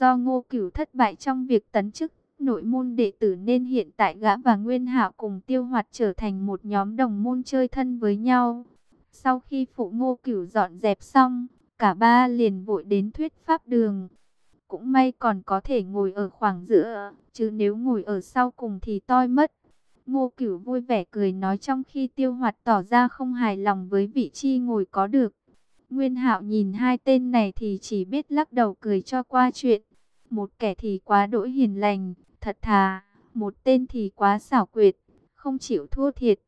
Do ngô cửu thất bại trong việc tấn chức nội môn đệ tử nên hiện tại gã và Nguyên Hạo cùng tiêu hoạt trở thành một nhóm đồng môn chơi thân với nhau. Sau khi phụ ngô cửu dọn dẹp xong, cả ba liền vội đến thuyết pháp đường. Cũng may còn có thể ngồi ở khoảng giữa, chứ nếu ngồi ở sau cùng thì toi mất. Ngô Cửu vui vẻ cười nói trong khi tiêu hoạt tỏ ra không hài lòng với vị trí ngồi có được. Nguyên Hạo nhìn hai tên này thì chỉ biết lắc đầu cười cho qua chuyện. Một kẻ thì quá đỗi hiền lành, thật thà, một tên thì quá xảo quyệt, không chịu thua thiệt.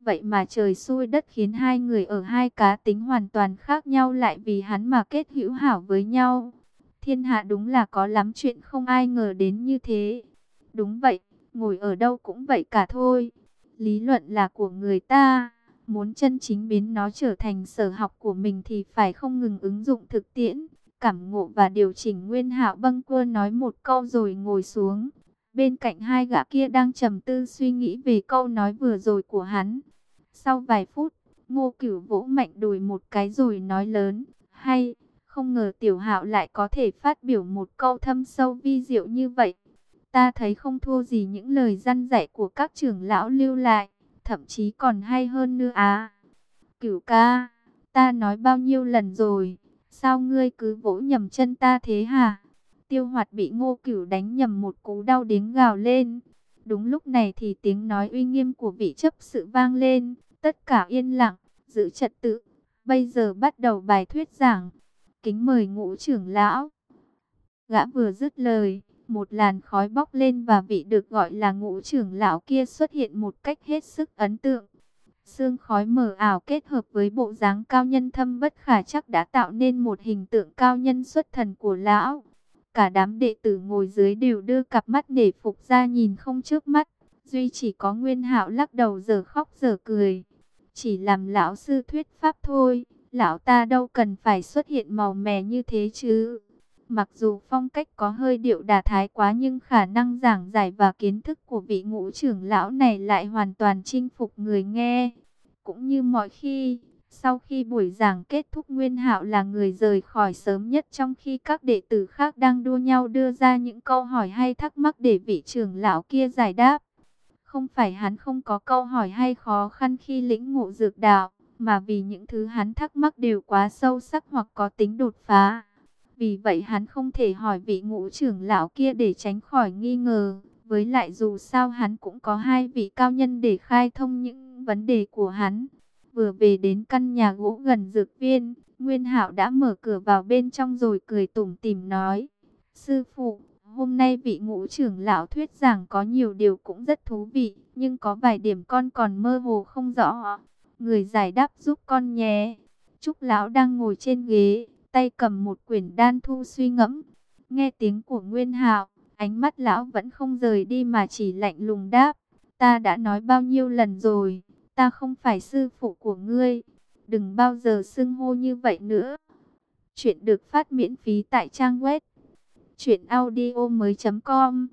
Vậy mà trời xui đất khiến hai người ở hai cá tính hoàn toàn khác nhau lại vì hắn mà kết hữu hảo với nhau. Thiên hạ đúng là có lắm chuyện không ai ngờ đến như thế. Đúng vậy, ngồi ở đâu cũng vậy cả thôi. Lý luận là của người ta, muốn chân chính biến nó trở thành sở học của mình thì phải không ngừng ứng dụng thực tiễn, cảm ngộ và điều chỉnh nguyên hạo bâng quơ nói một câu rồi ngồi xuống. Bên cạnh hai gã kia đang trầm tư suy nghĩ về câu nói vừa rồi của hắn. Sau vài phút, ngô cửu vỗ mạnh đùi một cái rồi nói lớn, hay, không ngờ tiểu hạo lại có thể phát biểu một câu thâm sâu vi diệu như vậy. Ta thấy không thua gì những lời răn dạy của các trưởng lão lưu lại, thậm chí còn hay hơn nữa à. Cửu ca, ta nói bao nhiêu lần rồi, sao ngươi cứ vỗ nhầm chân ta thế hả? Tiêu hoạt bị ngô cửu đánh nhầm một cú đau đến gào lên. Đúng lúc này thì tiếng nói uy nghiêm của vị chấp sự vang lên, tất cả yên lặng, giữ trật tự. Bây giờ bắt đầu bài thuyết giảng, kính mời ngũ trưởng lão. Gã vừa dứt lời, một làn khói bốc lên và vị được gọi là ngũ trưởng lão kia xuất hiện một cách hết sức ấn tượng. Sương khói mờ ảo kết hợp với bộ dáng cao nhân thâm bất khả chắc đã tạo nên một hình tượng cao nhân xuất thần của lão. Cả đám đệ tử ngồi dưới đều đưa cặp mắt để phục ra nhìn không trước mắt. Duy chỉ có Nguyên Hạo lắc đầu giờ khóc giờ cười. Chỉ làm lão sư thuyết pháp thôi, lão ta đâu cần phải xuất hiện màu mè như thế chứ. Mặc dù phong cách có hơi điệu đà thái quá nhưng khả năng giảng giải và kiến thức của vị ngũ trưởng lão này lại hoàn toàn chinh phục người nghe. Cũng như mọi khi, sau khi buổi giảng kết thúc Nguyên Hạo là người rời khỏi sớm nhất trong khi các đệ tử khác đang đua nhau đưa ra những câu hỏi hay thắc mắc để vị trưởng lão kia giải đáp. Không phải hắn không có câu hỏi hay khó khăn khi lĩnh ngộ dược đạo, mà vì những thứ hắn thắc mắc đều quá sâu sắc hoặc có tính đột phá. Vì vậy hắn không thể hỏi vị ngũ trưởng lão kia để tránh khỏi nghi ngờ. Với lại dù sao hắn cũng có hai vị cao nhân để khai thông những vấn đề của hắn. Vừa về đến căn nhà gỗ gần dược viên, Nguyên Hạo đã mở cửa vào bên trong rồi cười tủm tỉm nói: "Sư phụ, hôm nay vị ngũ trưởng lão thuyết giảng có nhiều điều cũng rất thú vị, nhưng có vài điểm con còn mơ hồ không rõ. Người giải đáp giúp con nhé." Trúc lão đang ngồi trên ghế, tay cầm một quyển đan thu suy ngẫm. Nghe tiếng của Nguyên Hạo, ánh mắt lão vẫn không rời đi mà chỉ lạnh lùng đáp: "Ta đã nói bao nhiêu lần rồi, ta không phải sư phụ của ngươi, đừng bao giờ xưng hô như vậy nữa." Chuyện được phát miễn phí tại trang web truyệnaudiomoi.com.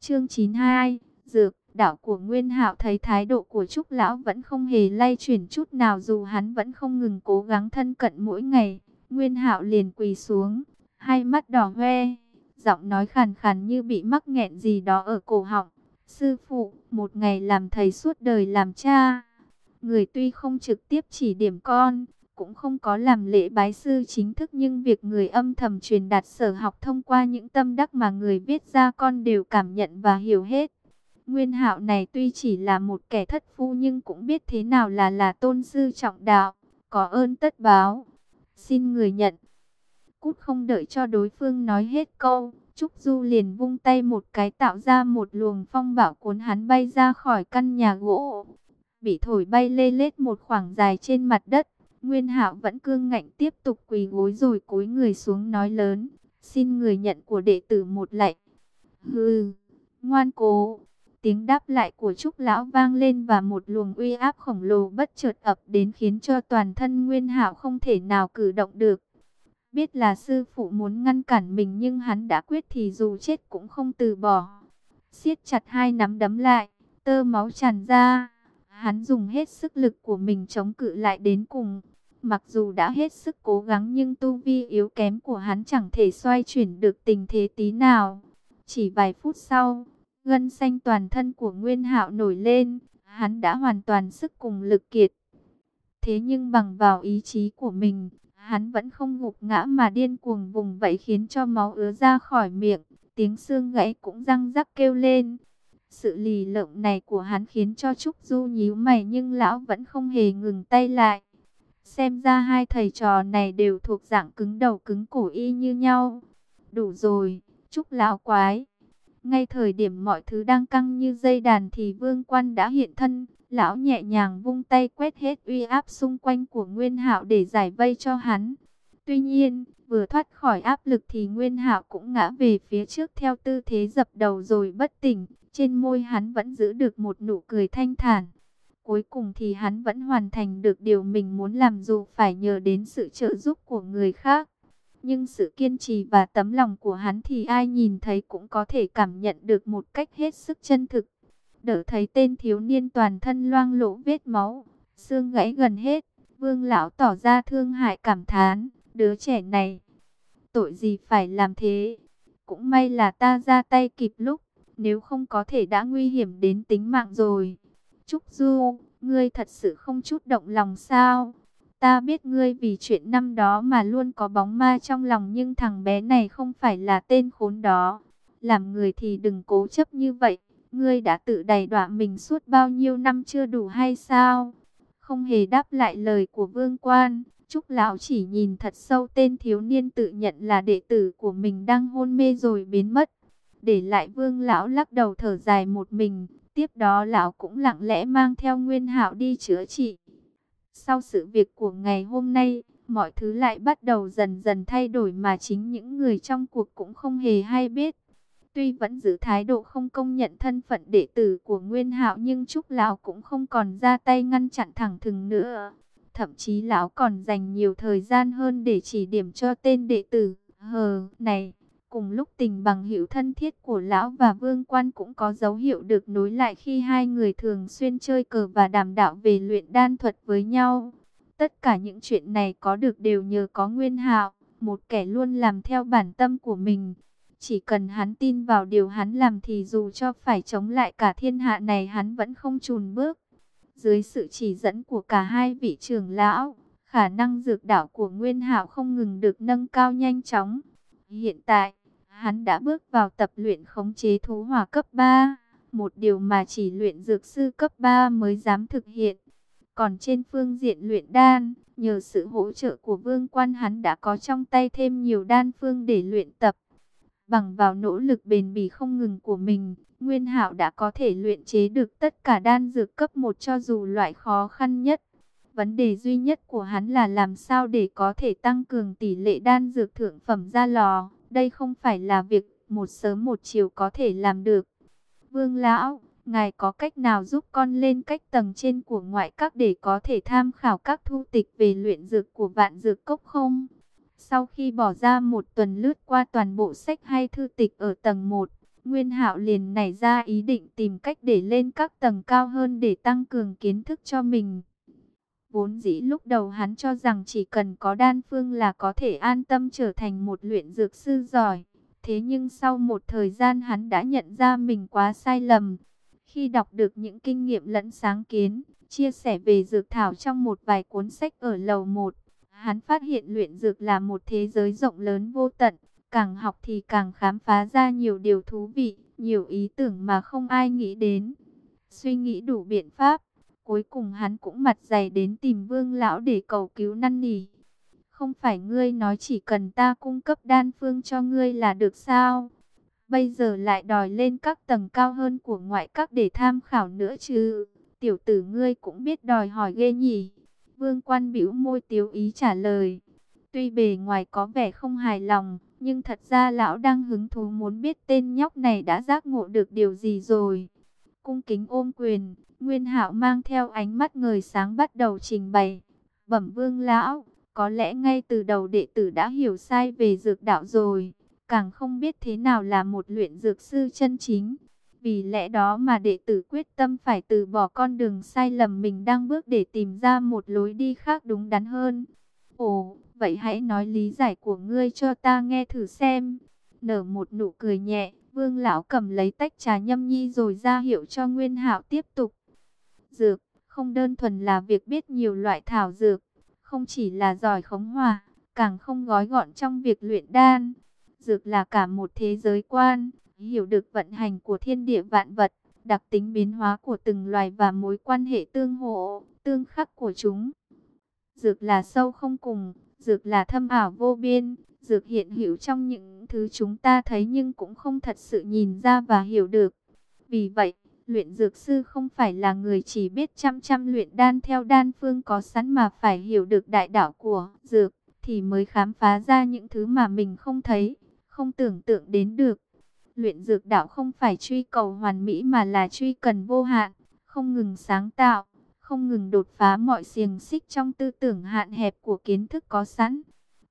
Chương 92, dược đảo của Nguyên Hạo thấy thái độ của Trúc lão vẫn không hề lay chuyển chút nào dù hắn vẫn không ngừng cố gắng thân cận mỗi ngày. Nguyên Hạo liền quỳ xuống, hai mắt đỏ hoe, giọng nói khàn khàn như bị mắc nghẹn gì đó ở cổ họng. Sư phụ, một ngày làm thầy suốt đời làm cha. Người tuy không trực tiếp chỉ điểm con, cũng không có làm lễ bái sư chính thức nhưng việc người âm thầm truyền đạt sở học thông qua những tâm đắc mà người viết ra con đều cảm nhận và hiểu hết. Nguyên hạo này tuy chỉ là một kẻ thất phu nhưng cũng biết thế nào là là tôn sư trọng đạo, có ơn tất báo. Xin người nhận. Cút không đợi cho đối phương nói hết câu. Trúc Du liền vung tay một cái tạo ra một luồng phong bạo cuốn hắn bay ra khỏi căn nhà gỗ. Bị thổi bay lê lết một khoảng dài trên mặt đất. Nguyên Hạo vẫn cương ngạnh tiếp tục quỳ gối rồi cúi người xuống nói lớn. Xin người nhận của đệ tử một lạy. Hừ, ngoan cố. Tiếng đáp lại của Trúc Lão vang lên và một luồng uy áp khổng lồ bất chợt ập đến khiến cho toàn thân Nguyên Hạo không thể nào cử động được. Biết là sư phụ muốn ngăn cản mình nhưng hắn đã quyết thì dù chết cũng không từ bỏ. siết chặt hai nắm đấm lại, tơ máu tràn ra. Hắn dùng hết sức lực của mình chống cự lại đến cùng. Mặc dù đã hết sức cố gắng nhưng tu vi yếu kém của hắn chẳng thể xoay chuyển được tình thế tí nào. Chỉ vài phút sau, gân xanh toàn thân của Nguyên Hạo nổi lên, hắn đã hoàn toàn sức cùng lực kiệt. Thế nhưng bằng vào ý chí của mình, hắn vẫn không gục ngã mà điên cuồng vùng vẫy khiến cho máu ứa ra khỏi miệng, tiếng xương gãy cũng răng rắc kêu lên. Sự lì lợm này của hắn khiến cho Trúc Du nhíu mày nhưng lão vẫn không hề ngừng tay lại. Xem ra hai thầy trò này đều thuộc dạng cứng đầu cứng cổ y như nhau. Đủ rồi, Trúc lão quái. Ngay thời điểm mọi thứ đang căng như dây đàn thì vương quan đã hiện thân. Lão nhẹ nhàng vung tay quét hết uy áp xung quanh của Nguyên Hạo để giải vây cho hắn. Tuy nhiên, vừa thoát khỏi áp lực thì Nguyên Hạo cũng ngã về phía trước theo tư thế dập đầu rồi bất tỉnh. Trên môi hắn vẫn giữ được một nụ cười thanh thản. Cuối cùng thì hắn vẫn hoàn thành được điều mình muốn làm dù phải nhờ đến sự trợ giúp của người khác. Nhưng sự kiên trì và tấm lòng của hắn thì ai nhìn thấy cũng có thể cảm nhận được một cách hết sức chân thực. Đỡ thấy tên thiếu niên toàn thân loang lỗ vết máu, xương gãy gần hết, vương lão tỏ ra thương hại cảm thán, đứa trẻ này, tội gì phải làm thế. Cũng may là ta ra tay kịp lúc, nếu không có thể đã nguy hiểm đến tính mạng rồi. Trúc Du, ngươi thật sự không chút động lòng sao? Ta biết ngươi vì chuyện năm đó mà luôn có bóng ma trong lòng nhưng thằng bé này không phải là tên khốn đó. Làm người thì đừng cố chấp như vậy. Ngươi đã tự đầy đọa mình suốt bao nhiêu năm chưa đủ hay sao? Không hề đáp lại lời của vương quan. Trúc Lão chỉ nhìn thật sâu tên thiếu niên tự nhận là đệ tử của mình đang hôn mê rồi biến mất. Để lại vương lão lắc đầu thở dài một mình. Tiếp đó lão cũng lặng lẽ mang theo Nguyên Hạo đi chữa trị. Sau sự việc của ngày hôm nay, mọi thứ lại bắt đầu dần dần thay đổi mà chính những người trong cuộc cũng không hề hay biết. Tuy vẫn giữ thái độ không công nhận thân phận đệ tử của Nguyên Hạo nhưng Trúc Lão cũng không còn ra tay ngăn chặn thẳng thừng nữa. Thậm chí Lão còn dành nhiều thời gian hơn để chỉ điểm cho tên đệ tử. Hờ, này, Cùng lúc tình bằng hữu thân thiết của lão và vương quan cũng có dấu hiệu được nối lại khi hai người thường xuyên chơi cờ và đàm đạo về luyện đan thuật với nhau. Tất cả những chuyện này có được đều nhờ có Nguyên Hạo, một kẻ luôn làm theo bản tâm của mình. Chỉ cần hắn tin vào điều hắn làm thì dù cho phải chống lại cả thiên hạ này hắn vẫn không chùn bước. Dưới sự chỉ dẫn của cả hai vị trưởng lão, khả năng dược đạo của Nguyên Hạo không ngừng được nâng cao nhanh chóng. Hiện tại, Hắn đã bước vào tập luyện khống chế thú hỏa cấp 3, một điều mà chỉ luyện dược sư cấp 3 mới dám thực hiện. Còn trên phương diện luyện đan, nhờ sự hỗ trợ của vương quan hắn đã có trong tay thêm nhiều đan phương để luyện tập. Bằng vào nỗ lực bền bỉ không ngừng của mình, Nguyên Hạo đã có thể luyện chế được tất cả đan dược cấp 1 cho dù loại khó khăn nhất. Vấn đề duy nhất của hắn là làm sao để có thể tăng cường tỷ lệ đan dược thượng phẩm ra lò. Đây không phải là việc một sớm một chiều có thể làm được. Vương Lão, ngài có cách nào giúp con lên cách tầng trên của ngoại các để có thể tham khảo các thu tịch về luyện dược của vạn dược cốc không? Sau khi bỏ ra một tuần lướt qua toàn bộ sách hay thư tịch ở tầng 1, Nguyên Hạo liền nảy ra ý định tìm cách để lên các tầng cao hơn để tăng cường kiến thức cho mình. Vốn dĩ lúc đầu hắn cho rằng chỉ cần có đan phương là có thể an tâm trở thành một luyện dược sư giỏi. Thế nhưng sau một thời gian hắn đã nhận ra mình quá sai lầm. Khi đọc được những kinh nghiệm lẫn sáng kiến, chia sẻ về dược thảo trong một vài cuốn sách ở lầu 1, hắn phát hiện luyện dược là một thế giới rộng lớn vô tận. Càng học thì càng khám phá ra nhiều điều thú vị, nhiều ý tưởng mà không ai nghĩ đến. Suy nghĩ đủ biện pháp, Cuối cùng hắn cũng mặt dày đến tìm vương lão để cầu cứu năn nỉ. Không phải ngươi nói chỉ cần ta cung cấp đan phương cho ngươi là được sao? Bây giờ lại đòi lên các tầng cao hơn của ngoại các để tham khảo nữa chứ. Tiểu tử ngươi cũng biết đòi hỏi ghê nhỉ. Vương quan bĩu môi tiếu ý trả lời. Tuy bề ngoài có vẻ không hài lòng, nhưng thật ra lão đang hứng thú muốn biết tên nhóc này đã giác ngộ được điều gì rồi. Cung kính ôm quyền, Nguyên Hạo mang theo ánh mắt ngời sáng bắt đầu trình bày. Bẩm vương lão, có lẽ ngay từ đầu đệ tử đã hiểu sai về dược đạo rồi, càng không biết thế nào là một luyện dược sư chân chính. Vì lẽ đó mà đệ tử quyết tâm phải từ bỏ con đường sai lầm mình đang bước để tìm ra một lối đi khác đúng đắn hơn. Ồ, vậy hãy nói lý giải của ngươi cho ta nghe thử xem. Nở một nụ cười nhẹ, vương lão cầm lấy tách trà nhâm nhi rồi ra hiệu cho Nguyên hạo tiếp tục. Dược, không đơn thuần là việc biết nhiều loại thảo dược, không chỉ là giỏi khống hòa, càng không gói gọn trong việc luyện đan. Dược là cả một thế giới quan, hiểu được vận hành của thiên địa vạn vật, đặc tính biến hóa của từng loài và mối quan hệ tương hộ, tương khắc của chúng. Dược là sâu không cùng, dược là thâm ảo vô biên, dược hiện hữu trong những thứ chúng ta thấy nhưng cũng không thật sự nhìn ra và hiểu được. Vì vậy, luyện dược sư không phải là người chỉ biết chăm chăm luyện đan theo đan phương có sẵn mà phải hiểu được đại đạo của dược, thì mới khám phá ra những thứ mà mình không thấy, không tưởng tượng đến được. Luyện dược đạo không phải truy cầu hoàn mỹ mà là truy cần vô hạn, không ngừng sáng tạo, không ngừng đột phá mọi xiềng xích trong tư tưởng hạn hẹp của kiến thức có sẵn.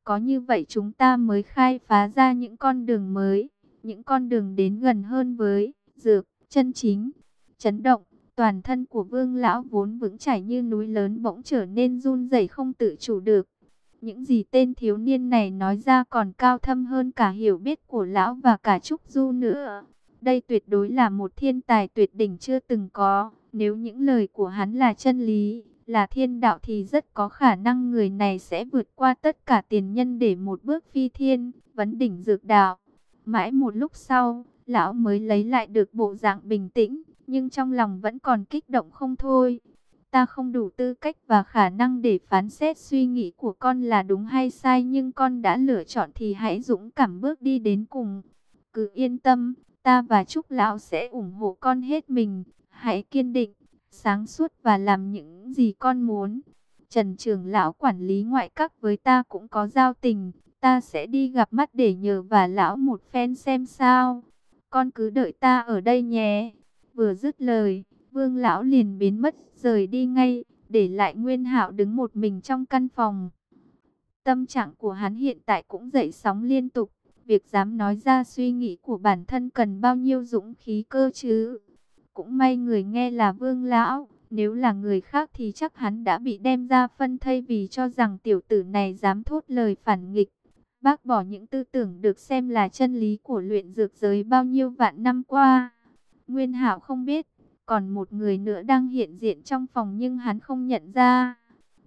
Có như vậy chúng ta mới khai phá ra những con đường mới, những con đường đến gần hơn với dược, chân chính. Chấn động, toàn thân của vương lão vốn vững chảy như núi lớn bỗng trở nên run rẩy không tự chủ được. Những gì tên thiếu niên này nói ra còn cao thâm hơn cả hiểu biết của lão và cả Trúc Du nữa. Đây tuyệt đối là một thiên tài tuyệt đỉnh chưa từng có. Nếu những lời của hắn là chân lý, là thiên đạo thì rất có khả năng người này sẽ vượt qua tất cả tiền nhân để một bước phi thiên, vấn đỉnh dược đạo. Mãi một lúc sau, lão mới lấy lại được bộ dạng bình tĩnh, nhưng trong lòng vẫn còn kích động không thôi. Ta không đủ tư cách và khả năng để phán xét suy nghĩ của con là đúng hay sai nhưng con đã lựa chọn thì hãy dũng cảm bước đi đến cùng. Cứ yên tâm, ta và Trúc Lão sẽ ủng hộ con hết mình. Hãy kiên định, sáng suốt và làm những gì con muốn. Trần trưởng lão quản lý ngoại các với ta cũng có giao tình, ta sẽ đi gặp mắt để nhờ và lão một phen xem sao. Con cứ đợi ta ở đây nhé. Vừa dứt lời, vương lão liền biến mất, rời đi ngay, để lại Nguyên Hạo đứng một mình trong căn phòng. Tâm trạng của hắn hiện tại cũng dậy sóng liên tục, việc dám nói ra suy nghĩ của bản thân cần bao nhiêu dũng khí cơ chứ. Cũng may người nghe là vương lão, nếu là người khác thì chắc hắn đã bị đem ra phân thây vì cho rằng tiểu tử này dám thốt lời phản nghịch. Bác bỏ những tư tưởng được xem là chân lý của luyện dược giới bao nhiêu vạn năm qua. Nguyên Hạo không biết, còn một người nữa đang hiện diện trong phòng nhưng hắn không nhận ra.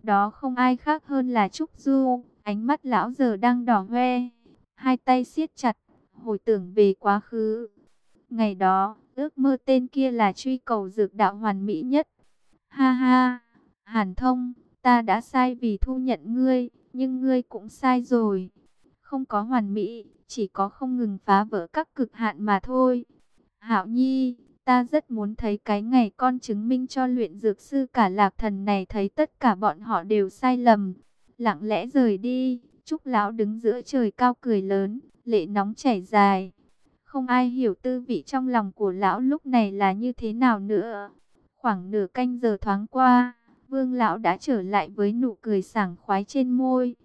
Đó không ai khác hơn là Trúc Du, ánh mắt lão giờ đang đỏ hoe, hai tay siết chặt, hồi tưởng về quá khứ. Ngày đó, ước mơ tên kia là truy cầu dược đạo hoàn mỹ nhất. Ha ha, Hàn Thông, ta đã sai vì thu nhận ngươi, nhưng ngươi cũng sai rồi. Không có hoàn mỹ, chỉ có không ngừng phá vỡ các cực hạn mà thôi. Hạo Nhi, Ta rất muốn thấy cái ngày con chứng minh cho luyện dược sư cả lạc thần này thấy tất cả bọn họ đều sai lầm. Lặng lẽ rời đi, Trúc Lão đứng giữa trời cao cười lớn, lệ nóng chảy dài. Không ai hiểu tư vị trong lòng của Lão lúc này là như thế nào nữa. Khoảng nửa canh giờ thoáng qua, Vương Lão đã trở lại với nụ cười sảng khoái trên môi.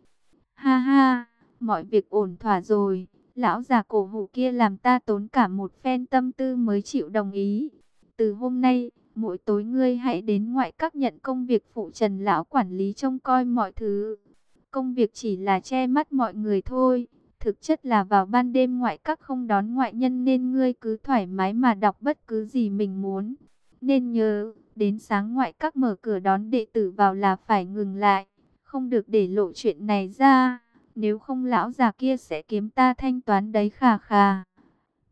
Ha ha, mọi việc ổn thỏa rồi. Lão già cổ hủ kia làm ta tốn cả một phen tâm tư mới chịu đồng ý. Từ hôm nay, mỗi tối ngươi hãy đến ngoại các nhận công việc phụ trần lão quản lý trông coi mọi thứ. Công việc chỉ là che mắt mọi người thôi. Thực chất là vào ban đêm ngoại các không đón ngoại nhân nên ngươi cứ thoải mái mà đọc bất cứ gì mình muốn. Nên nhớ, đến sáng ngoại các mở cửa đón đệ tử vào là phải ngừng lại. Không được để lộ chuyện này ra. Nếu không lão già kia sẽ kiếm ta thanh toán đấy khà khà.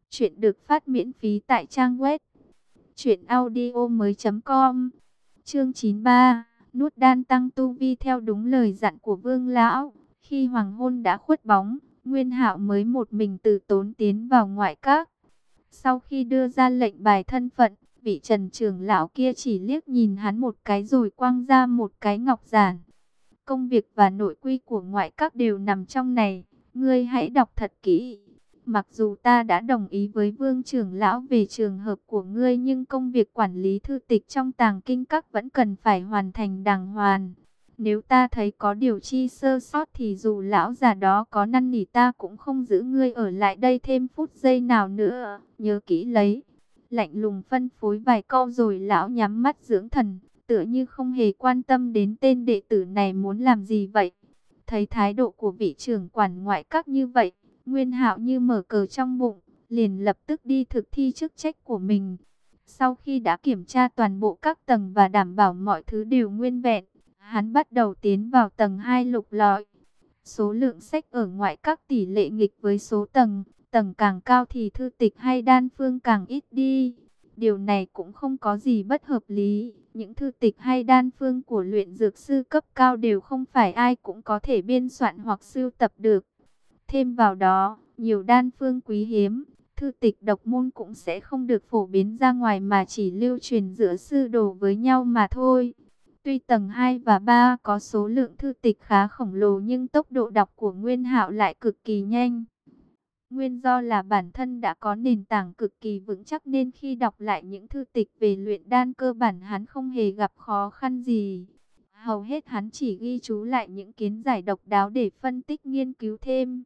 Chuyện được phát miễn phí tại trang web. truyệnaudio mới com Chương 93. Nút đan tăng tu vi theo đúng lời dặn của vương lão. Khi hoàng hôn đã khuất bóng, Nguyên hạo mới một mình từ tốn tiến vào ngoại các. Sau khi đưa ra lệnh bài thân phận, vị trần trưởng lão kia chỉ liếc nhìn hắn một cái rồi quăng ra một cái ngọc giản. Công việc và nội quy của ngoại các đều nằm trong này. Ngươi hãy đọc thật kỹ. Mặc dù ta đã đồng ý với vương trưởng lão về trường hợp của ngươi nhưng công việc quản lý thư tịch trong tàng kinh các vẫn cần phải hoàn thành đàng hoàn. Nếu ta thấy có điều chi sơ sót thì dù lão già đó có năn nỉ ta cũng không giữ ngươi ở lại đây thêm phút giây nào nữa. Nhớ kỹ lấy. Lạnh lùng phân phối vài câu rồi lão nhắm mắt dưỡng thần tựa như không hề quan tâm đến tên đệ tử này muốn làm gì vậy. Thấy thái độ của vị trưởng quản ngoại các như vậy, Nguyên Hạo như mở cờ trong bụng, liền lập tức đi thực thi chức trách của mình. Sau khi đã kiểm tra toàn bộ các tầng và đảm bảo mọi thứ đều nguyên vẹn, hắn bắt đầu tiến vào tầng 2 lục lọi. Số lượng sách ở ngoại các tỷ lệ nghịch với số tầng, tầng càng cao thì thư tịch hay đan phương càng ít đi. Điều này cũng không có gì bất hợp lý. Những thư tịch hay đan phương của luyện dược sư cấp cao đều không phải ai cũng có thể biên soạn hoặc sưu tập được. Thêm vào đó, nhiều đan phương quý hiếm, thư tịch độc môn cũng sẽ không được phổ biến ra ngoài mà chỉ lưu truyền giữa sư đồ với nhau mà thôi. Tuy tầng 2 và 3 có số lượng thư tịch khá khổng lồ nhưng tốc độ đọc của Nguyên Hạo lại cực kỳ nhanh. Nguyên do là bản thân đã có nền tảng cực kỳ vững chắc nên khi đọc lại những thư tịch về luyện đan cơ bản hắn không hề gặp khó khăn gì. Hầu hết hắn chỉ ghi chú lại những kiến giải độc đáo để phân tích nghiên cứu thêm.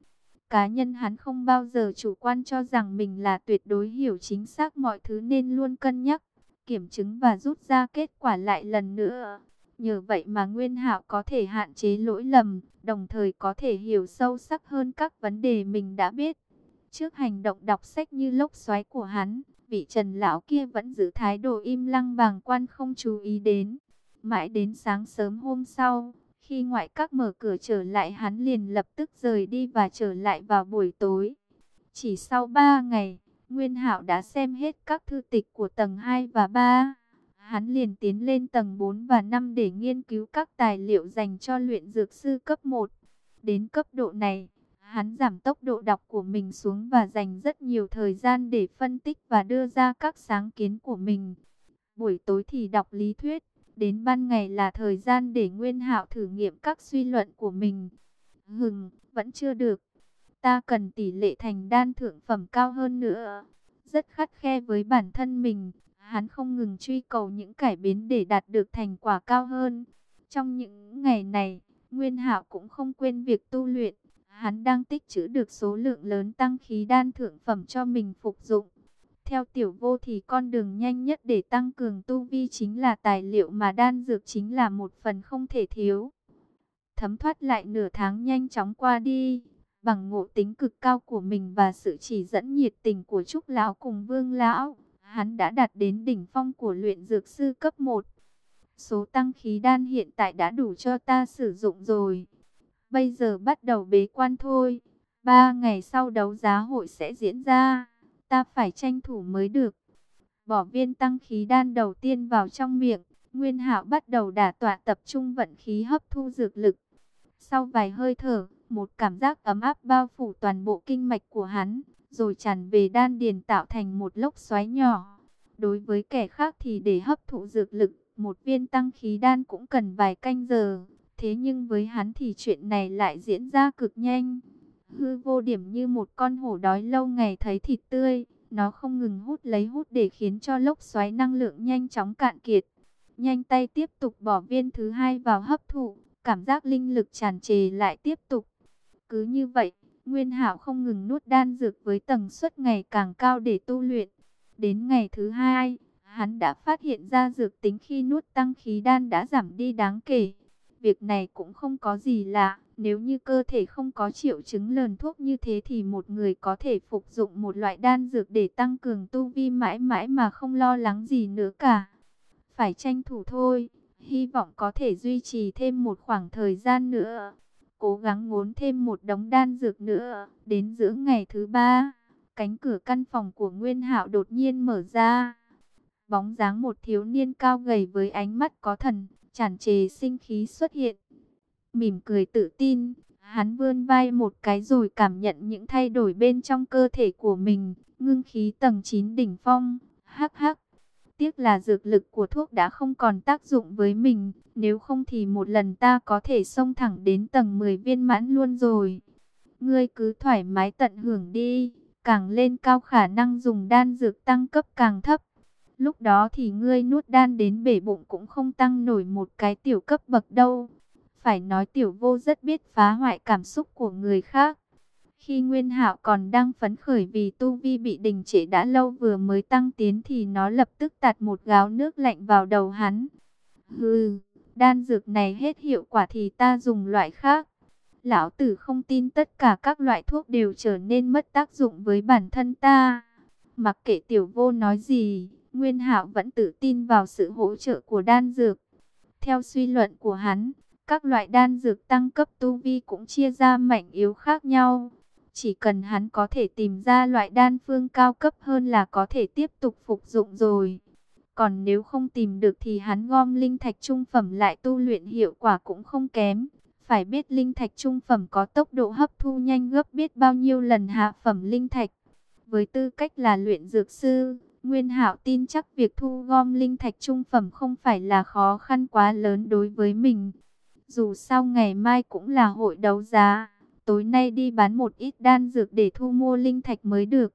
Cá nhân hắn không bao giờ chủ quan cho rằng mình là tuyệt đối hiểu chính xác mọi thứ nên luôn cân nhắc, kiểm chứng và rút ra kết quả lại lần nữa. Nhờ vậy mà Nguyên Hạo có thể hạn chế lỗi lầm, đồng thời có thể hiểu sâu sắc hơn các vấn đề mình đã biết. Trước hành động đọc sách như lốc xoáy của hắn, vị Trần lão kia vẫn giữ thái độ im lặng bàng quan không chú ý đến. Mãi đến sáng sớm hôm sau, khi ngoại các mở cửa trở lại hắn liền lập tức rời đi và trở lại vào buổi tối. Chỉ sau 3 ngày, Nguyên Hạo đã xem hết các thư tịch của tầng 2 và 3. Hắn liền tiến lên tầng 4 và 5 để nghiên cứu các tài liệu dành cho luyện dược sư cấp 1. Đến cấp độ này, hắn giảm tốc độ đọc của mình xuống và dành rất nhiều thời gian để phân tích và đưa ra các sáng kiến của mình. Buổi tối thì đọc lý thuyết, đến ban ngày là thời gian để Nguyên Hạo thử nghiệm các suy luận của mình. Hừng, vẫn chưa được. Ta cần tỷ lệ thành đan thượng phẩm cao hơn nữa. Rất khắt khe với bản thân mình, hắn không ngừng truy cầu những cải biến để đạt được thành quả cao hơn. Trong những ngày này, Nguyên Hạo cũng không quên việc tu luyện. Hắn đang tích trữ được số lượng lớn tăng khí đan thượng phẩm cho mình phục dụng. Theo tiểu vô thì con đường nhanh nhất để tăng cường tu vi chính là tài liệu mà đan dược chính là một phần không thể thiếu. Thấm thoát lại nửa tháng nhanh chóng qua đi, bằng ngộ tính cực cao của mình và sự chỉ dẫn nhiệt tình của Trúc Lão cùng Vương Lão, hắn đã đạt đến đỉnh phong của luyện dược sư cấp 1. Số tăng khí đan hiện tại đã đủ cho ta sử dụng rồi. Bây giờ bắt đầu bế quan thôi. Ba ngày sau đấu giá hội sẽ diễn ra. Ta phải tranh thủ mới được. Bỏ viên tăng khí đan đầu tiên vào trong miệng. Nguyên hạo bắt đầu đả tọa tập trung vận khí hấp thu dược lực. Sau vài hơi thở, một cảm giác ấm áp bao phủ toàn bộ kinh mạch của hắn, rồi tràn về đan điền tạo thành một lốc xoáy nhỏ. Đối với kẻ khác thì để hấp thụ dược lực, một viên tăng khí đan cũng cần vài canh giờ. Thế nhưng với hắn thì chuyện này lại diễn ra cực nhanh. Hư vô điểm như một con hổ đói lâu ngày thấy thịt tươi. Nó không ngừng hút lấy hút để khiến cho lốc xoáy năng lượng nhanh chóng cạn kiệt. Nhanh tay tiếp tục bỏ viên thứ hai vào hấp thụ. Cảm giác linh lực tràn trề lại tiếp tục. Cứ như vậy, Nguyên Hảo không ngừng nuốt đan dược với tầng suất ngày càng cao để tu luyện. Đến ngày thứ hai, hắn đã phát hiện ra dược tính khi nuốt tăng khí đan đã giảm đi đáng kể. Việc này cũng không có gì lạ. Nếu như cơ thể không có triệu chứng lờn thuốc như thế thì một người có thể phục dụng một loại đan dược để tăng cường tu vi mãi mãi mà không lo lắng gì nữa cả. Phải tranh thủ thôi, hy vọng có thể duy trì thêm một khoảng thời gian nữa. Cố gắng ngốn thêm một đống đan dược nữa, đến giữa ngày thứ ba, cánh cửa căn phòng của Nguyên Hạo đột nhiên mở ra. Bóng dáng một thiếu niên cao gầy với ánh mắt có thần, tràn trề sinh khí xuất hiện. Mỉm cười tự tin, hắn vươn vai một cái rồi cảm nhận những thay đổi bên trong cơ thể của mình, ngưng khí tầng 9 đỉnh phong, hắc hắc. Tiếc là dược lực của thuốc đã không còn tác dụng với mình, nếu không thì một lần ta có thể xông thẳng đến tầng 10 viên mãn luôn rồi. Ngươi cứ thoải mái tận hưởng đi, càng lên cao khả năng dùng đan dược tăng cấp càng thấp. Lúc đó thì ngươi nuốt đan đến bể bụng cũng không tăng nổi một cái tiểu cấp bậc đâu. Phải nói tiểu vô rất biết phá hoại cảm xúc của người khác. Khi Nguyên Hạo còn đang phấn khởi vì tu vi bị đình trệ đã lâu vừa mới tăng tiến thì nó lập tức tạt một gáo nước lạnh vào đầu hắn. Hừ, đan dược này hết hiệu quả thì ta dùng loại khác. Lão tử không tin tất cả các loại thuốc đều trở nên mất tác dụng với bản thân ta. Mặc kệ tiểu vô nói gì, Nguyên Hạo vẫn tự tin vào sự hỗ trợ của đan dược. Theo suy luận của hắn, các loại đan dược tăng cấp tu vi cũng chia ra mạnh yếu khác nhau. Chỉ cần hắn có thể tìm ra loại đan phương cao cấp hơn là có thể tiếp tục phục dụng rồi. Còn nếu không tìm được thì hắn gom linh thạch trung phẩm lại tu luyện hiệu quả cũng không kém. Phải biết linh thạch trung phẩm có tốc độ hấp thu nhanh gấp biết bao nhiêu lần hạ phẩm linh thạch. Với tư cách là luyện dược sư, Nguyên Hạo tin chắc việc thu gom linh thạch trung phẩm không phải là khó khăn quá lớn đối với mình. Dù sao ngày mai cũng là hội đấu giá, tối nay đi bán một ít đan dược để thu mua linh thạch mới được.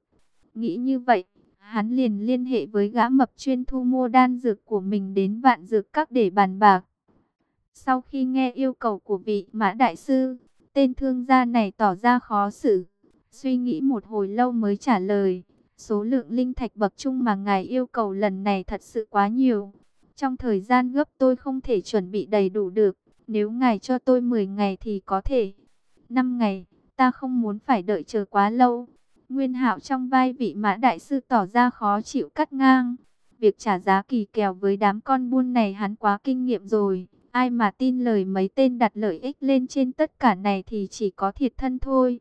Nghĩ như vậy, hắn liền liên hệ với gã mập chuyên thu mua đan dược của mình đến vạn dược các để bàn bạc. Sau khi nghe yêu cầu của vị mã đại sư, tên thương gia này tỏ ra khó xử. Suy nghĩ một hồi lâu mới trả lời. Số lượng linh thạch bậc trung mà ngài yêu cầu lần này thật sự quá nhiều. Trong thời gian gấp tôi không thể chuẩn bị đầy đủ được. Nếu ngài cho tôi 10 ngày thì có thể năm ngày, ta không muốn phải đợi chờ quá lâu. Nguyên hạo trong vai vị mã đại sư tỏ ra khó chịu cắt ngang. Việc trả giá kỳ kèo với đám con buôn này hắn quá kinh nghiệm rồi. Ai mà tin lời mấy tên đặt lợi ích lên trên tất cả này thì chỉ có thiệt thân thôi.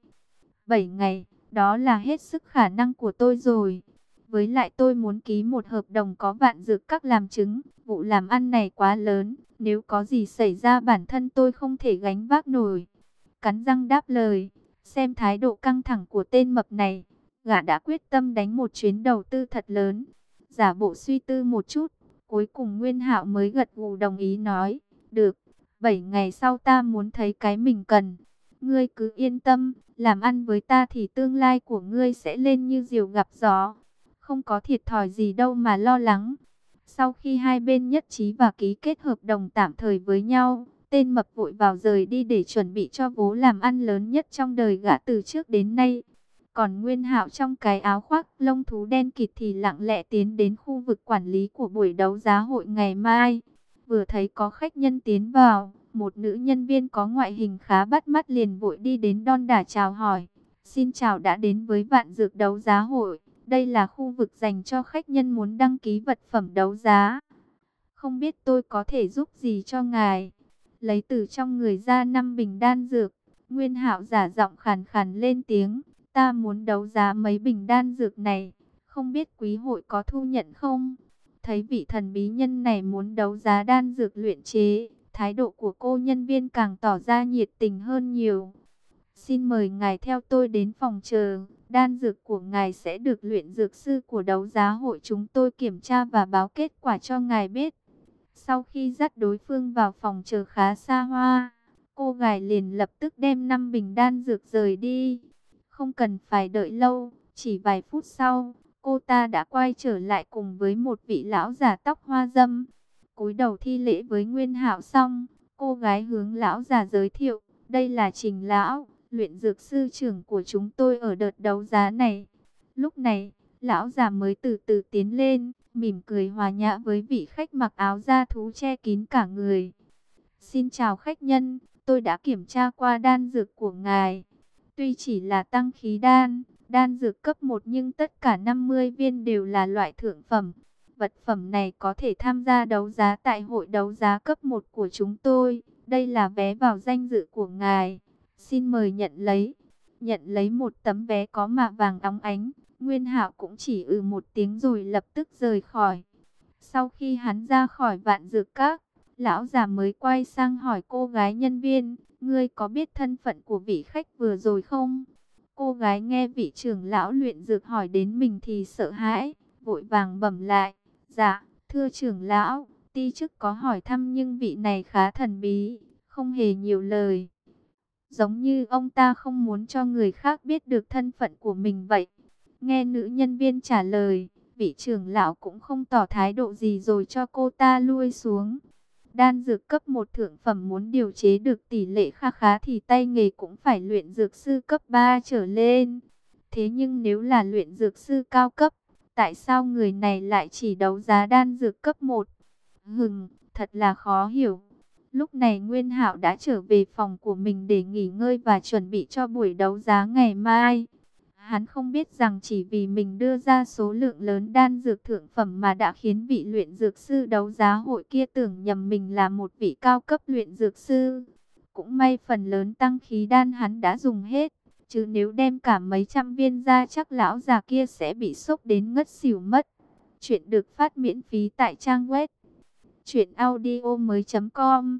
7 ngày, đó là hết sức khả năng của tôi rồi. Với lại tôi muốn ký một hợp đồng có vạn dược các làm chứng, vụ làm ăn này quá lớn, nếu có gì xảy ra bản thân tôi không thể gánh vác nổi. Cắn răng đáp lời, xem thái độ căng thẳng của tên mập này, gã đã quyết tâm đánh một chuyến đầu tư thật lớn. Giả bộ suy tư một chút, cuối cùng Nguyên Hạo mới gật gù đồng ý nói, được, 7 ngày sau ta muốn thấy cái mình cần. Ngươi cứ yên tâm, làm ăn với ta thì tương lai của ngươi sẽ lên như diều gặp gió. Không có thiệt thòi gì đâu mà lo lắng. Sau khi hai bên nhất trí và ký kết hợp đồng tạm thời với nhau, tên mập vội vào rời đi để chuẩn bị cho vố làm ăn lớn nhất trong đời gã từ trước đến nay. Còn Nguyên Hạo trong cái áo khoác lông thú đen kịt thì lặng lẽ tiến đến khu vực quản lý của buổi đấu giá hội ngày mai. Vừa thấy có khách nhân tiến vào, một nữ nhân viên có ngoại hình khá bắt mắt liền vội đi đến đon đả chào hỏi. Xin chào đã đến với vạn dược đấu giá hội. Đây là khu vực dành cho khách nhân muốn đăng ký vật phẩm đấu giá. Không biết tôi có thể giúp gì cho ngài. Lấy từ trong người ra năm bình đan dược. Nguyên hạo giả giọng khàn khàn lên tiếng. Ta muốn đấu giá mấy bình đan dược này. Không biết quý hội có thu nhận không? Thấy vị thần bí nhân này muốn đấu giá đan dược luyện chế, Thái độ của cô nhân viên càng tỏ ra nhiệt tình hơn nhiều. Xin mời ngài theo tôi đến phòng chờ. Đan dược của ngài sẽ được luyện dược sư của đấu giá hội chúng tôi kiểm tra và báo kết quả cho ngài biết. Sau khi dắt đối phương vào phòng chờ khá xa hoa, cô gái liền lập tức đem 5 bình đan dược rời đi. Không cần phải đợi lâu, chỉ vài phút sau, cô ta đã quay trở lại cùng với một vị lão già tóc hoa dâm cúi đầu thi lễ với Nguyên Hạo xong, cô gái hướng lão già giới thiệu, đây là Trình lão, luyện dược sư trưởng của chúng tôi ở đợt đấu giá này. Lúc này, lão già mới từ từ tiến lên, mỉm cười hòa nhã với vị khách mặc áo da thú che kín cả người. Xin chào khách nhân, tôi đã kiểm tra qua đan dược của ngài. Tuy chỉ là tăng khí đan, đan dược cấp 1 nhưng tất cả 50 viên đều là loại thượng phẩm vật phẩm này có thể tham gia đấu giá tại hội đấu giá cấp 1 của chúng tôi. Đây là vé vào danh dự của ngài. Xin mời nhận lấy. Nhận lấy một tấm vé có mạ vàng óng ánh. Nguyên Hạo cũng chỉ ừ một tiếng rồi lập tức rời khỏi. Sau khi hắn ra khỏi vạn dược các, lão già mới quay sang hỏi cô gái nhân viên, ngươi có biết thân phận của vị khách vừa rồi không? Cô gái nghe vị trưởng lão luyện dược hỏi đến mình thì sợ hãi, vội vàng bẩm lại, Dạ, thưa trưởng lão, ti chức có hỏi thăm nhưng vị này khá thần bí, không hề nhiều lời. Giống như ông ta không muốn cho người khác biết được thân phận của mình vậy. Nghe nữ nhân viên trả lời, vị trưởng lão cũng không tỏ thái độ gì rồi cho cô ta lui xuống. Đan dược cấp một thượng phẩm muốn điều chế được tỷ lệ kha khá thì tay nghề cũng phải luyện dược sư cấp 3 trở lên. Thế nhưng nếu là luyện dược sư cao cấp, Tại sao người này lại chỉ đấu giá đan dược cấp 1? Hừng, thật là khó hiểu. Lúc này Nguyên Hạo đã trở về phòng của mình để nghỉ ngơi và chuẩn bị cho buổi đấu giá ngày mai. Hắn không biết rằng chỉ vì mình đưa ra số lượng lớn đan dược thượng phẩm mà đã khiến vị luyện dược sư đấu giá hội kia tưởng nhầm mình là một vị cao cấp luyện dược sư. Cũng may phần lớn tăng khí đan hắn đã dùng hết, chứ nếu đem cả mấy trăm viên ra chắc lão già kia sẽ bị sốc đến ngất xỉu mất. Chuyện được phát miễn phí tại trang web mới.com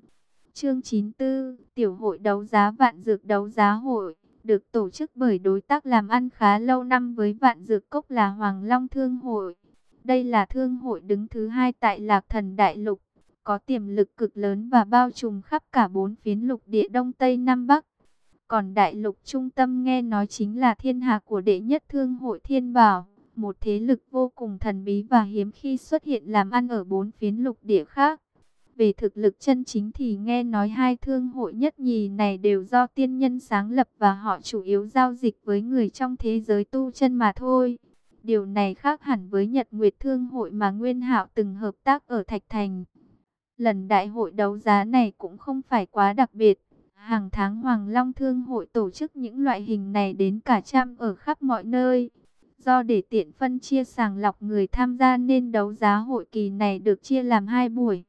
Chương 94, tiểu hội đấu giá vạn dược đấu giá hội được tổ chức bởi đối tác làm ăn khá lâu năm với Vạn Dược Cốc là Hoàng Long Thương Hội. Đây là thương hội đứng thứ hai tại Lạc Thần Đại Lục, có tiềm lực cực lớn và bao trùm khắp cả bốn phiến lục địa Đông Tây Nam Bắc. Còn đại lục trung tâm nghe nói chính là thiên hạ của đệ nhất thương hội Thiên Bảo, một thế lực vô cùng thần bí và hiếm khi xuất hiện làm ăn ở bốn phiến lục địa khác. Về thực lực chân chính thì nghe nói hai thương hội nhất nhì này đều do tiên nhân sáng lập và họ chủ yếu giao dịch với người trong thế giới tu chân mà thôi. Điều này khác hẳn với Nhật Nguyệt Thương hội mà Nguyên Hạo từng hợp tác ở Thạch Thành. Lần đại hội đấu giá này cũng không phải quá đặc biệt. Hàng tháng Hoàng Long Thương hội tổ chức những loại hình này đến cả trăm ở khắp mọi nơi. Do để tiện phân chia sàng lọc người tham gia nên đấu giá hội kỳ này được chia làm hai buổi.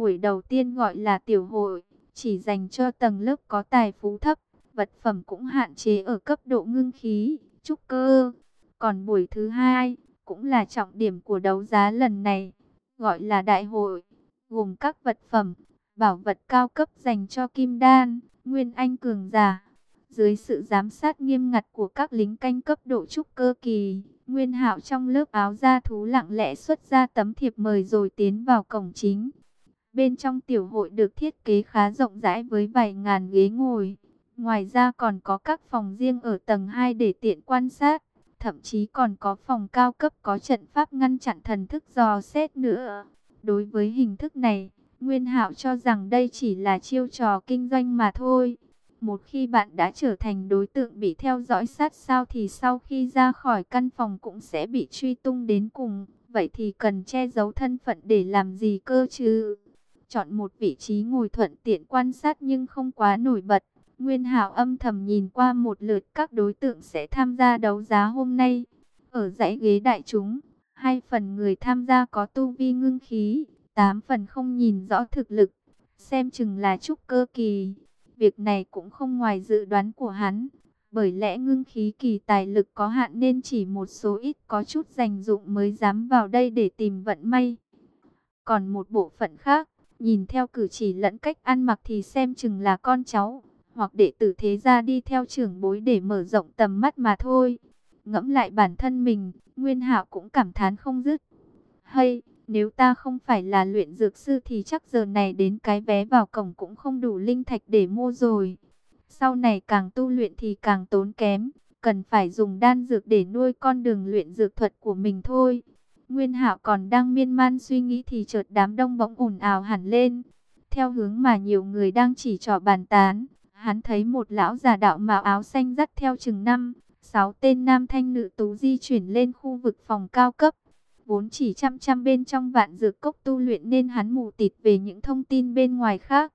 Buổi đầu tiên gọi là tiểu hội, chỉ dành cho tầng lớp có tài phú thấp, vật phẩm cũng hạn chế ở cấp độ ngưng khí, trúc cơ. Còn buổi thứ hai, cũng là trọng điểm của đấu giá lần này, gọi là đại hội, gồm các vật phẩm, bảo vật cao cấp dành cho kim đan, nguyên anh cường giả. Dưới sự giám sát nghiêm ngặt của các lính canh cấp độ trúc cơ kỳ, Nguyên Hạo trong lớp áo da thú lặng lẽ xuất ra tấm thiệp mời rồi tiến vào cổng chính. Bên trong tiểu hội được thiết kế khá rộng rãi với vài ngàn ghế ngồi. Ngoài ra còn có các phòng riêng ở tầng 2 để tiện quan sát. Thậm chí còn có phòng cao cấp có trận pháp ngăn chặn thần thức dò xét nữa. Đối với hình thức này, Nguyên Hạo cho rằng đây chỉ là chiêu trò kinh doanh mà thôi. Một khi bạn đã trở thành đối tượng bị theo dõi sát sao thì sau khi ra khỏi căn phòng cũng sẽ bị truy tung đến cùng. Vậy thì cần che giấu thân phận để làm gì cơ chứ? Chọn một vị trí ngồi thuận tiện quan sát nhưng không quá nổi bật. Nguyên Hạo âm thầm nhìn qua một lượt các đối tượng sẽ tham gia đấu giá hôm nay. Ở dãy ghế đại chúng, hai phần người tham gia có tu vi ngưng khí, tám phần không nhìn rõ thực lực, xem chừng là trúc cơ kỳ. Việc này cũng không ngoài dự đoán của hắn, bởi lẽ ngưng khí kỳ tài lực có hạn nên chỉ một số ít có chút dành dụng mới dám vào đây để tìm vận may. Còn một bộ phận khác, Nhìn theo cử chỉ lẫn cách ăn mặc thì xem chừng là con cháu, hoặc đệ tử thế gia đi theo trưởng bối để mở rộng tầm mắt mà thôi. Ngẫm lại bản thân mình, Nguyên Hạo cũng cảm thán không dứt. Hay, nếu ta không phải là luyện dược sư thì chắc giờ này đến cái vé vào cổng cũng không đủ linh thạch để mua rồi. Sau này càng tu luyện thì càng tốn kém, cần phải dùng đan dược để nuôi con đường luyện dược thuật của mình thôi. Nguyên Hạo còn đang miên man suy nghĩ thì chợt đám đông bỗng ồn ào hẳn lên. Theo hướng mà nhiều người đang chỉ trỏ bàn tán, hắn thấy một lão già đạo mạo áo xanh dắt theo chừng năm, sáu tên nam thanh nữ tú di chuyển lên khu vực phòng cao cấp. Vốn chỉ chăm chăm bên trong vạn dược cốc tu luyện nên hắn mù tịt về những thông tin bên ngoài khác.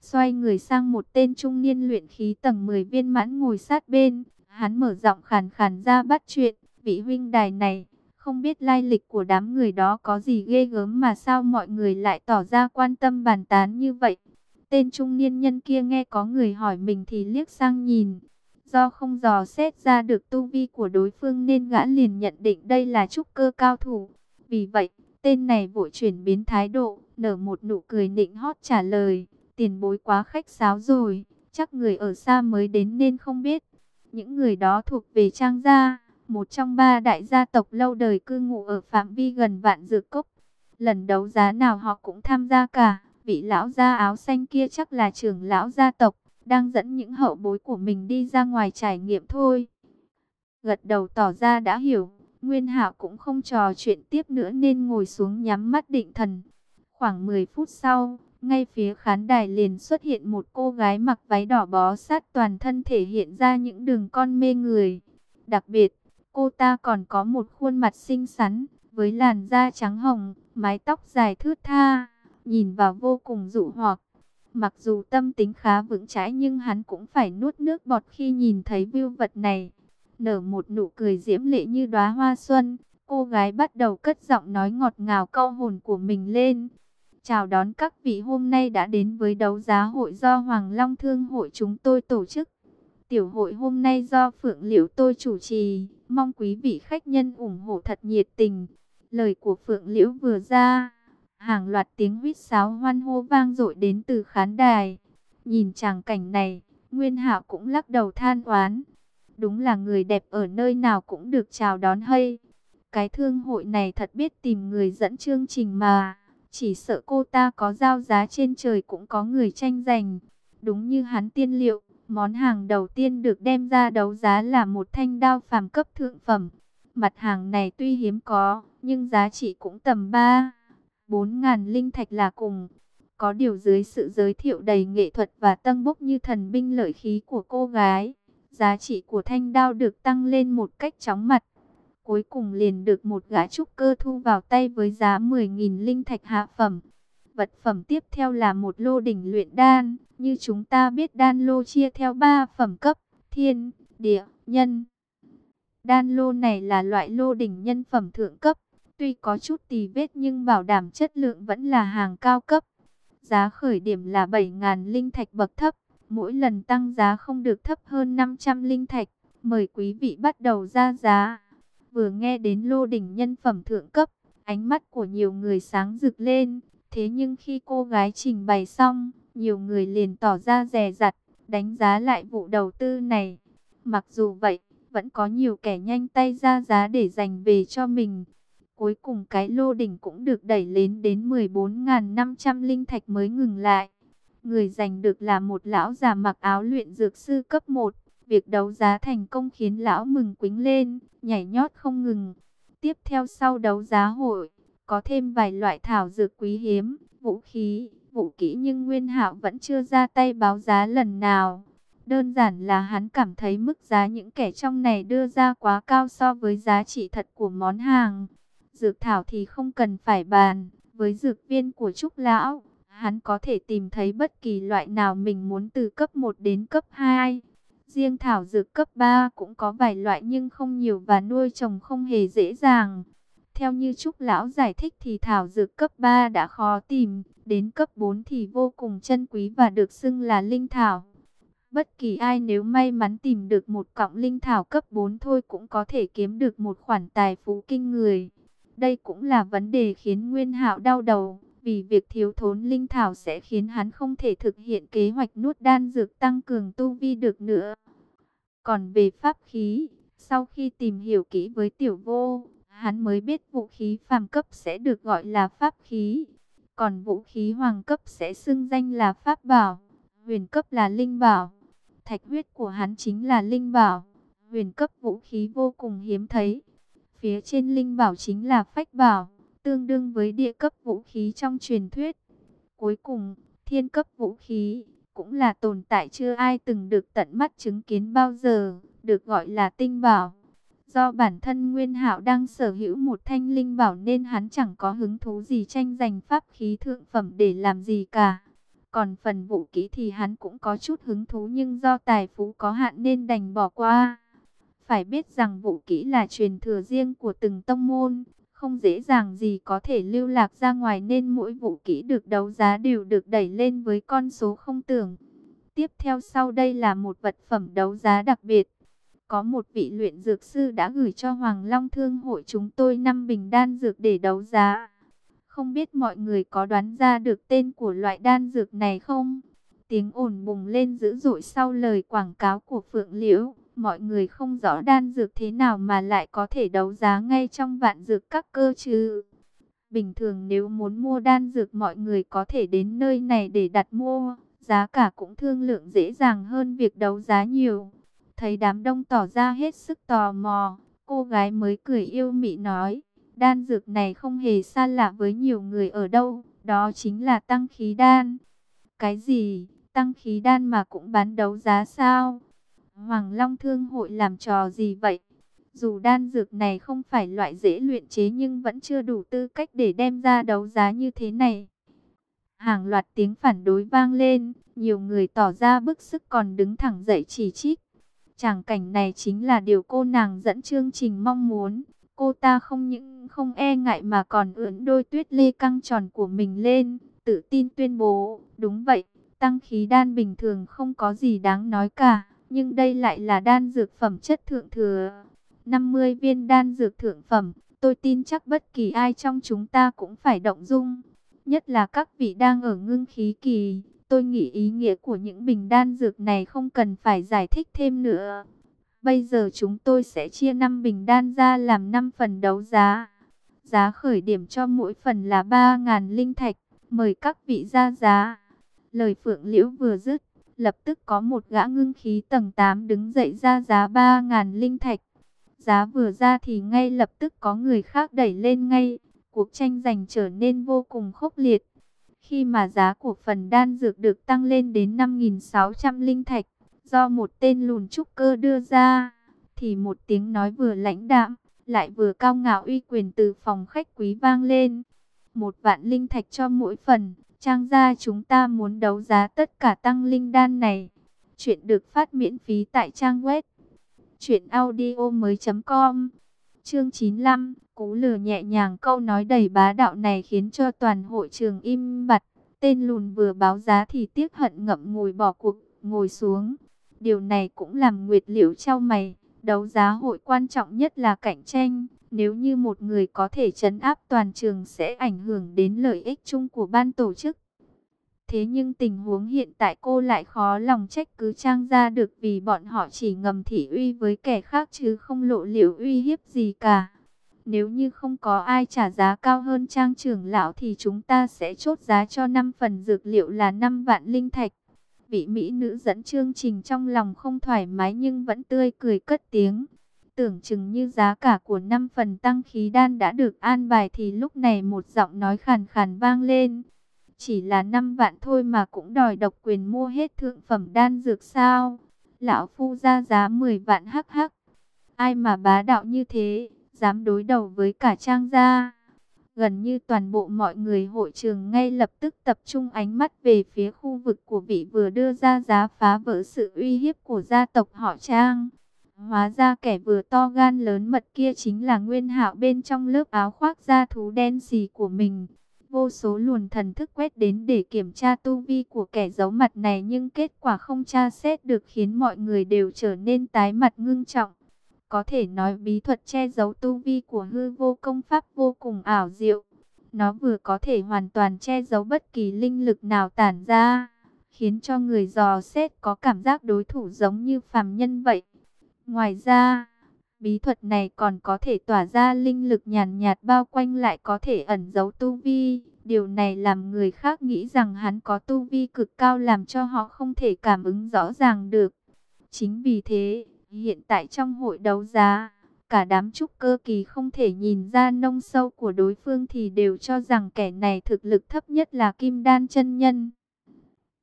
Xoay người sang một tên trung niên luyện khí tầng 10 viên mãn ngồi sát bên, hắn mở giọng khàn khàn ra bắt chuyện, vị huynh đài này không biết lai lịch của đám người đó có gì ghê gớm mà sao mọi người lại tỏ ra quan tâm bàn tán như vậy. Tên trung niên nhân kia nghe có người hỏi mình thì liếc sang nhìn. Do không dò xét ra được tu vi của đối phương nên gã liền nhận định đây là trúc cơ cao thủ. Vì vậy, tên này vội chuyển biến thái độ, nở một nụ cười nịnh hót trả lời. Tiền bối quá khách sáo rồi, chắc người ở xa mới đến nên không biết. Những người đó thuộc về trang gia một trong ba đại gia tộc lâu đời cư ngụ ở phạm vi gần vạn dược cốc. Lần đấu giá nào họ cũng tham gia cả, vị lão gia áo xanh kia chắc là trưởng lão gia tộc, đang dẫn những hậu bối của mình đi ra ngoài trải nghiệm thôi. Gật đầu tỏ ra đã hiểu, Nguyên Hạo cũng không trò chuyện tiếp nữa nên ngồi xuống nhắm mắt định thần. Khoảng 10 phút sau, ngay phía khán đài liền xuất hiện một cô gái mặc váy đỏ bó sát toàn thân thể hiện ra những đường con mê người. Đặc biệt, Cô ta còn có một khuôn mặt xinh xắn, với làn da trắng hồng, mái tóc dài thướt tha, nhìn vào vô cùng dụ hoặc. Mặc dù tâm tính khá vững chãi nhưng hắn cũng phải nuốt nước bọt khi nhìn thấy view vật này. Nở một nụ cười diễm lệ như đóa hoa xuân, cô gái bắt đầu cất giọng nói ngọt ngào câu hồn của mình lên. Chào đón các vị hôm nay đã đến với đấu giá hội do Hoàng Long Thương hội chúng tôi tổ chức. Tiểu hội hôm nay do Phượng Liễu tôi chủ trì, mong quý vị khách nhân ủng hộ thật nhiệt tình. Lời của Phượng Liễu vừa ra, hàng loạt tiếng huýt sáo hoan hô vang dội đến từ khán đài. Nhìn chàng cảnh này, Nguyên Hạo cũng lắc đầu than oán. Đúng là người đẹp ở nơi nào cũng được chào đón hay. Cái thương hội này thật biết tìm người dẫn chương trình mà. Chỉ sợ cô ta có giao giá trên trời cũng có người tranh giành. Đúng như hắn tiên liệu, món hàng đầu tiên được đem ra đấu giá là một thanh đao phàm cấp thượng phẩm. Mặt hàng này tuy hiếm có, nhưng giá trị cũng tầm 3, 4 ngàn linh thạch là cùng. Có điều dưới sự giới thiệu đầy nghệ thuật và tân bốc như thần binh lợi khí của cô gái, giá trị của thanh đao được tăng lên một cách chóng mặt. Cuối cùng liền được một gã trúc cơ thu vào tay với giá 10.000 linh thạch hạ phẩm. Vật phẩm tiếp theo là một lô đỉnh luyện đan. Như chúng ta biết đan lô chia theo 3 phẩm cấp, thiên, địa, nhân. Đan lô này là loại lô đỉnh nhân phẩm thượng cấp. Tuy có chút tì vết nhưng bảo đảm chất lượng vẫn là hàng cao cấp. Giá khởi điểm là 7.000 linh thạch bậc thấp. Mỗi lần tăng giá không được thấp hơn 500 linh thạch. Mời quý vị bắt đầu ra giá. Vừa nghe đến lô đỉnh nhân phẩm thượng cấp, ánh mắt của nhiều người sáng rực lên. Thế nhưng khi cô gái trình bày xong, nhiều người liền tỏ ra rè rặt, đánh giá lại vụ đầu tư này. Mặc dù vậy, vẫn có nhiều kẻ nhanh tay ra giá để giành về cho mình. Cuối cùng cái lô đỉnh cũng được đẩy lên đến 14.500 linh thạch mới ngừng lại. Người giành được là một lão già mặc áo luyện dược sư cấp 1. Việc đấu giá thành công khiến lão mừng quính lên, nhảy nhót không ngừng. Tiếp theo sau đấu giá hội, có thêm vài loại thảo dược quý hiếm, vũ khí, vũ kỹ nhưng Nguyên Hạo vẫn chưa ra tay báo giá lần nào. Đơn giản là hắn cảm thấy mức giá những kẻ trong này đưa ra quá cao so với giá trị thật của món hàng. Dược thảo thì không cần phải bàn, với dược viên của Trúc Lão, hắn có thể tìm thấy bất kỳ loại nào mình muốn từ cấp 1 đến cấp 2. Riêng thảo dược cấp 3 cũng có vài loại nhưng không nhiều và nuôi trồng không hề dễ dàng. Theo như Trúc Lão giải thích thì thảo dược cấp 3 đã khó tìm, đến cấp 4 thì vô cùng chân quý và được xưng là linh thảo. Bất kỳ ai nếu may mắn tìm được một cọng linh thảo cấp 4 thôi cũng có thể kiếm được một khoản tài phú kinh người. Đây cũng là vấn đề khiến Nguyên Hạo đau đầu, vì việc thiếu thốn linh thảo sẽ khiến hắn không thể thực hiện kế hoạch nuốt đan dược tăng cường tu vi được nữa. Còn về pháp khí, sau khi tìm hiểu kỹ với tiểu vô, hắn mới biết vũ khí phàm cấp sẽ được gọi là pháp khí, còn vũ khí hoàng cấp sẽ xưng danh là pháp bảo, huyền cấp là linh bảo. Thạch huyết của hắn chính là linh bảo, huyền cấp vũ khí vô cùng hiếm thấy. Phía trên linh bảo chính là phách bảo, tương đương với địa cấp vũ khí trong truyền thuyết. Cuối cùng, thiên cấp vũ khí, cũng là tồn tại chưa ai từng được tận mắt chứng kiến bao giờ, được gọi là tinh bảo. Do bản thân Nguyên Hạo đang sở hữu một thanh linh bảo nên hắn chẳng có hứng thú gì tranh giành pháp khí thượng phẩm để làm gì cả. Còn phần vũ kỹ thì hắn cũng có chút hứng thú nhưng do tài phú có hạn nên đành bỏ qua. Phải biết rằng vũ kỹ là truyền thừa riêng của từng tông môn, không dễ dàng gì có thể lưu lạc ra ngoài nên mỗi vũ kỹ được đấu giá đều được đẩy lên với con số không tưởng. Tiếp theo sau đây là một vật phẩm đấu giá đặc biệt. Có một vị luyện dược sư đã gửi cho Hoàng Long Thương hội chúng tôi năm bình đan dược để đấu giá. Không biết mọi người có đoán ra được tên của loại đan dược này không? Tiếng ồn bùng lên dữ dội sau lời quảng cáo của Phượng Liễu. Mọi người không rõ đan dược thế nào mà lại có thể đấu giá ngay trong vạn dược các cơ chứ. Bình thường nếu muốn mua đan dược mọi người có thể đến nơi này để đặt mua. Giá cả cũng thương lượng dễ dàng hơn việc đấu giá nhiều. Thấy đám đông tỏ ra hết sức tò mò, cô gái mới cười yêu mị nói, đan dược này không hề xa lạ với nhiều người ở đâu, đó chính là tăng khí đan. Cái gì, tăng khí đan mà cũng bán đấu giá sao? Hoàng Long Thương hội làm trò gì vậy? Dù đan dược này không phải loại dễ luyện chế nhưng vẫn chưa đủ tư cách để đem ra đấu giá như thế này. Hàng loạt tiếng phản đối vang lên, nhiều người tỏ ra bức sức còn đứng thẳng dậy chỉ trích. Tràng cảnh này chính là điều cô nàng dẫn chương trình mong muốn. Cô ta không những không e ngại mà còn ưỡn đôi tuyết lê căng tròn của mình lên, tự tin tuyên bố, đúng vậy, tăng khí đan bình thường không có gì đáng nói cả, nhưng đây lại là đan dược phẩm chất thượng thừa. 50 viên đan dược thượng phẩm, tôi tin chắc bất kỳ ai trong chúng ta cũng phải động dung. Nhất là các vị đang ở ngưng khí kỳ, tôi nghĩ ý nghĩa của những bình đan dược này không cần phải giải thích thêm nữa. Bây giờ chúng tôi sẽ chia 5 bình đan ra làm 5 phần đấu giá. Giá khởi điểm cho mỗi phần là 3.000 linh thạch. Mời các vị ra giá. Lời Phượng Liễu vừa dứt, lập tức có một gã ngưng khí tầng 8 đứng dậy ra giá 3.000 linh thạch. Giá vừa ra thì ngay lập tức có người khác đẩy lên ngay. Cuộc tranh giành trở nên vô cùng khốc liệt. Khi mà giá của phần đan dược được tăng lên đến 5.600 linh thạch, do một tên lùn trúc cơ đưa ra, thì một tiếng nói vừa lãnh đạm, lại vừa cao ngạo uy quyền từ phòng khách quý vang lên. Một vạn linh thạch cho mỗi phần, trang gia chúng ta muốn đấu giá tất cả tăng linh đan này. Chuyện được phát miễn phí tại trang web chuyện audio mới com Chương 95, cú lừa nhẹ nhàng câu nói đầy bá đạo này khiến cho toàn hội trường im bặt. Tên lùn vừa báo giá thì tiếc hận ngậm ngùi bỏ cuộc, ngồi xuống. Điều này cũng làm Nguyệt Liễu trao mày, đấu giá hội quan trọng nhất là cạnh tranh. Nếu như một người có thể chấn áp toàn trường sẽ ảnh hưởng đến lợi ích chung của ban tổ chức. Thế nhưng tình huống hiện tại cô lại khó lòng trách cứ trang ra được vì bọn họ chỉ ngầm thị uy với kẻ khác chứ không lộ liễu uy hiếp gì cả. Nếu như không có ai trả giá cao hơn trang trưởng lão thì chúng ta sẽ chốt giá cho 5 phần dược liệu là 5 vạn linh thạch vị mỹ nữ dẫn chương trình trong lòng không thoải mái nhưng vẫn tươi cười cất tiếng. Tưởng chừng như giá cả của năm phần tăng khí đan đã được an bài thì lúc này một giọng nói khàn khàn vang lên. Chỉ là 5 vạn thôi mà cũng đòi độc quyền mua hết thượng phẩm đan dược sao. Lão phu ra giá 10 vạn hắc hắc. Ai mà bá đạo như thế, dám đối đầu với cả trang gia. Gần như toàn bộ mọi người hội trường ngay lập tức tập trung ánh mắt về phía khu vực của vị vừa đưa ra giá phá vỡ sự uy hiếp của gia tộc họ Trang. Hóa ra kẻ vừa to gan lớn mật kia chính là Nguyên Hạo bên trong lớp áo khoác da thú đen xì của mình. Vô số luồn thần thức quét đến để kiểm tra tu vi của kẻ giấu mặt này nhưng kết quả không tra xét được khiến mọi người đều trở nên tái mặt ngưng trọng. Có thể nói bí thuật che giấu tu vi của hư vô công pháp vô cùng ảo diệu. Nó vừa có thể hoàn toàn che giấu bất kỳ linh lực nào tản ra, khiến cho người dò xét có cảm giác đối thủ giống như phàm nhân vậy. Ngoài ra, bí thuật này còn có thể tỏa ra linh lực nhàn nhạt bao quanh lại có thể ẩn giấu tu vi. Điều này làm người khác nghĩ rằng hắn có tu vi cực cao làm cho họ không thể cảm ứng rõ ràng được. Chính vì thế, Hiện tại trong hội đấu giá, cả đám trúc cơ kỳ không thể nhìn ra nông sâu của đối phương thì đều cho rằng kẻ này thực lực thấp nhất là kim đan chân nhân.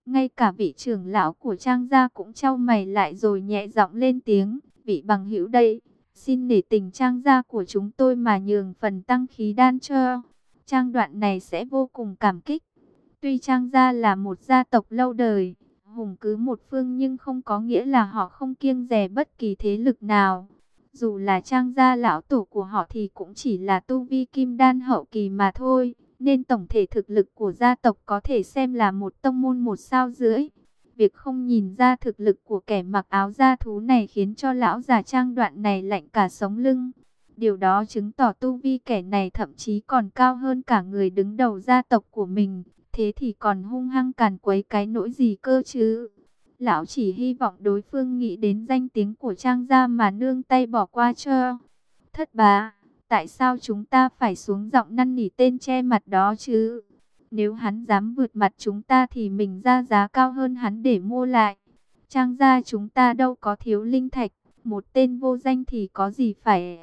Ngay cả vị trưởng lão của trang gia cũng trao mày lại rồi nhẹ giọng lên tiếng, vị bằng hữu đây, xin để tình trang gia của chúng tôi mà nhường phần tăng khí đan cho. Trang đoạn này sẽ vô cùng cảm kích. Tuy trang gia là một gia tộc lâu đời, hùng cứ một phương nhưng không có nghĩa là họ không kiêng dè bất kỳ thế lực nào. Dù là trang gia lão tổ của họ thì cũng chỉ là tu vi kim đan hậu kỳ mà thôi, nên tổng thể thực lực của gia tộc có thể xem là một tông môn một sao rưỡi. Việc không nhìn ra thực lực của kẻ mặc áo da thú này khiến cho lão già trang đoạn này lạnh cả sống lưng. Điều đó chứng tỏ tu vi kẻ này thậm chí còn cao hơn cả người đứng đầu gia tộc của mình thế thì còn hung hăng càn quấy cái nỗi gì cơ chứ. Lão chỉ hy vọng đối phương nghĩ đến danh tiếng của trang gia mà nương tay bỏ qua cho. Thất bá, tại sao chúng ta phải xuống giọng năn nỉ tên che mặt đó chứ? Nếu hắn dám vượt mặt chúng ta thì mình ra giá cao hơn hắn để mua lại. Trang gia chúng ta đâu có thiếu linh thạch, một tên vô danh thì có gì phải...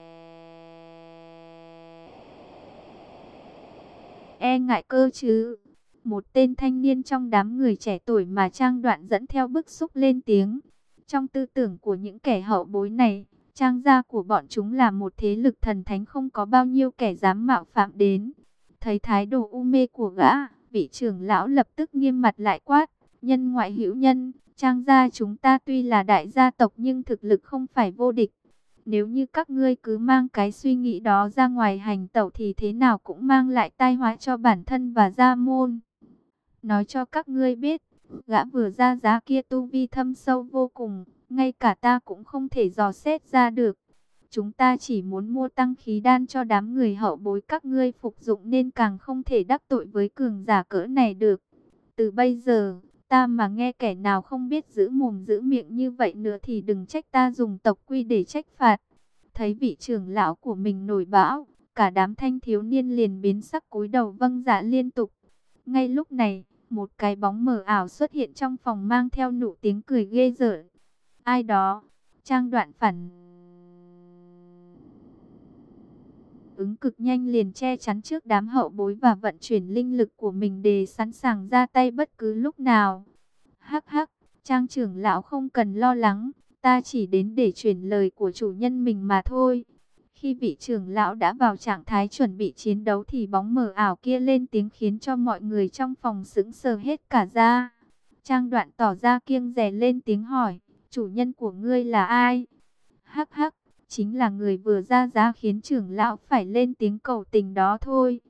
E ngại cơ chứ? Một tên thanh niên trong đám người trẻ tuổi mà Trang Đoạn dẫn theo bức xúc lên tiếng. Trong tư tưởng của những kẻ hậu bối này, Trang gia của bọn chúng là một thế lực thần thánh không có bao nhiêu kẻ dám mạo phạm đến. Thấy thái độ u mê của gã, Vị trưởng lão lập tức nghiêm mặt lại quát, nhân ngoại hữu nhân, trang gia chúng ta tuy là đại gia tộc nhưng thực lực không phải vô địch. Nếu như các ngươi cứ mang cái suy nghĩ đó ra ngoài hành tẩu thì thế nào cũng mang lại tai họa cho bản thân và gia môn. Nói cho các ngươi biết, gã vừa ra giá kia tu vi thâm sâu vô cùng, ngay cả ta cũng không thể dò xét ra được. Chúng ta chỉ muốn mua tăng khí đan cho đám người hậu bối các ngươi phục dụng nên càng không thể đắc tội với cường giả cỡ này được. Từ bây giờ, ta mà nghe kẻ nào không biết giữ mồm giữ miệng như vậy nữa thì đừng trách ta dùng tộc quy để trách phạt. Thấy vị trưởng lão của mình nổi bão, cả đám thanh thiếu niên liền biến sắc cúi đầu vâng dạ liên tục. Ngay lúc này, một cái bóng mờ ảo xuất hiện trong phòng mang theo nụ tiếng cười ghê rợn. Ai đó? Trang đoạn phản ứng cực nhanh liền che chắn trước đám hậu bối và vận chuyển linh lực của mình để sẵn sàng ra tay bất cứ lúc nào. Hắc hắc, trang trưởng lão không cần lo lắng, ta chỉ đến để truyền lời của chủ nhân mình mà thôi. Khi vị trưởng lão đã vào trạng thái chuẩn bị chiến đấu thì bóng mờ ảo kia lên tiếng khiến cho mọi người trong phòng sững sờ hết cả ra. Trang đoạn tỏ ra kiêng rè lên tiếng hỏi, chủ nhân của ngươi là ai? Hắc hắc, chính là người vừa ra giá khiến trưởng lão phải lên tiếng cầu tình đó thôi.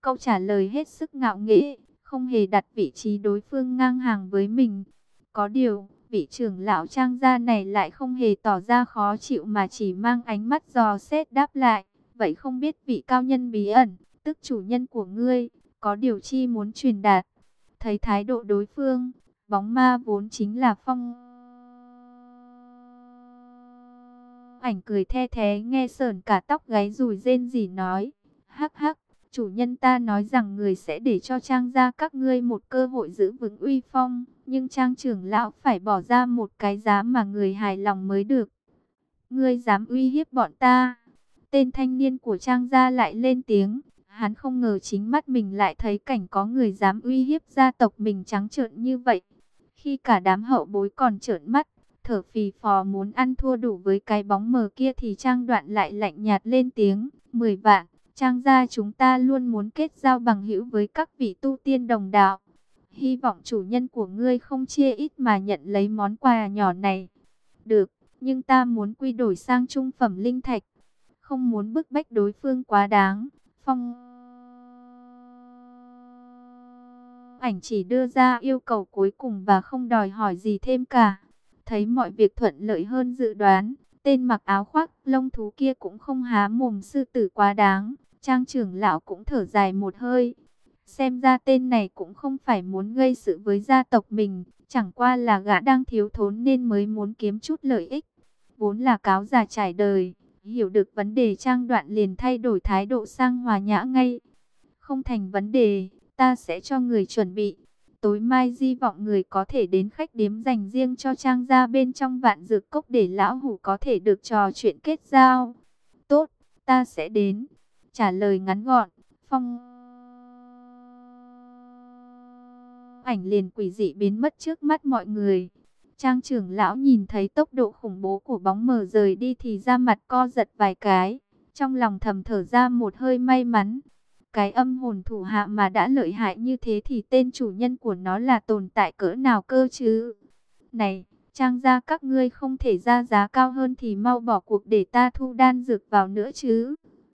Câu trả lời hết sức ngạo nghễ, không hề đặt vị trí đối phương ngang hàng với mình. Có điều, vị trưởng lão trang gia này lại không hề tỏ ra khó chịu mà chỉ mang ánh mắt dò xét đáp lại. Vậy không biết vị cao nhân bí ẩn, tức chủ nhân của ngươi, có điều chi muốn truyền đạt. Thấy thái độ đối phương, bóng ma vốn chính là phong ảnh cười the thế nghe sờn cả tóc gáy rùi rên gì nói. Hắc hắc, chủ nhân ta nói rằng người sẽ để cho trang gia các ngươi một cơ hội giữ vững uy phong. Nhưng trang trưởng lão phải bỏ ra một cái giá mà người hài lòng mới được. Ngươi dám uy hiếp bọn ta. Tên thanh niên của trang gia lại lên tiếng. Hắn không ngờ chính mắt mình lại thấy cảnh có người dám uy hiếp gia tộc mình trắng trợn như vậy. Khi cả đám hậu bối còn trợn mắt, thở phì phò muốn ăn thua đủ với cái bóng mờ kia thì Trang Đoạn lại lạnh nhạt lên tiếng, mười vạn, Trang gia chúng ta luôn muốn kết giao bằng hữu với các vị tu tiên đồng đạo. Hy vọng chủ nhân của ngươi không chia ít mà nhận lấy món quà nhỏ này. Được, nhưng ta muốn quy đổi sang trung phẩm linh thạch. Không muốn bức bách đối phương quá đáng. Phong ảnh chỉ đưa ra yêu cầu cuối cùng và không đòi hỏi gì thêm cả. Thấy mọi việc thuận lợi hơn dự đoán, tên mặc áo khoác lông thú kia cũng không há mồm sư tử quá đáng. Trang trưởng lão cũng thở dài một hơi. Xem ra tên này cũng không phải muốn gây sự với gia tộc mình, chẳng qua là gã đang thiếu thốn nên mới muốn kiếm chút lợi ích. Vốn là cáo già trải đời, hiểu được vấn đề trang đoạn liền thay đổi thái độ sang hòa nhã ngay. Không thành vấn đề, ta sẽ cho người chuẩn bị. Tối mai di vọng người có thể đến khách điếm dành riêng cho trang gia bên trong vạn dược cốc để lão hủ có thể được trò chuyện kết giao. Tốt, ta sẽ đến. Trả lời ngắn gọn, phong... Ảnh liền quỷ dị biến mất trước mắt mọi người. Trang trưởng lão nhìn thấy tốc độ khủng bố của bóng mờ rời đi thì ra mặt co giật vài cái. Trong lòng thầm thở ra một hơi may mắn. Cái âm hồn thủ hạ mà đã lợi hại như thế thì tên chủ nhân của nó là tồn tại cỡ nào cơ chứ? Này, trang gia các ngươi không thể ra giá cao hơn thì mau bỏ cuộc để ta thu đan dược vào nữa chứ.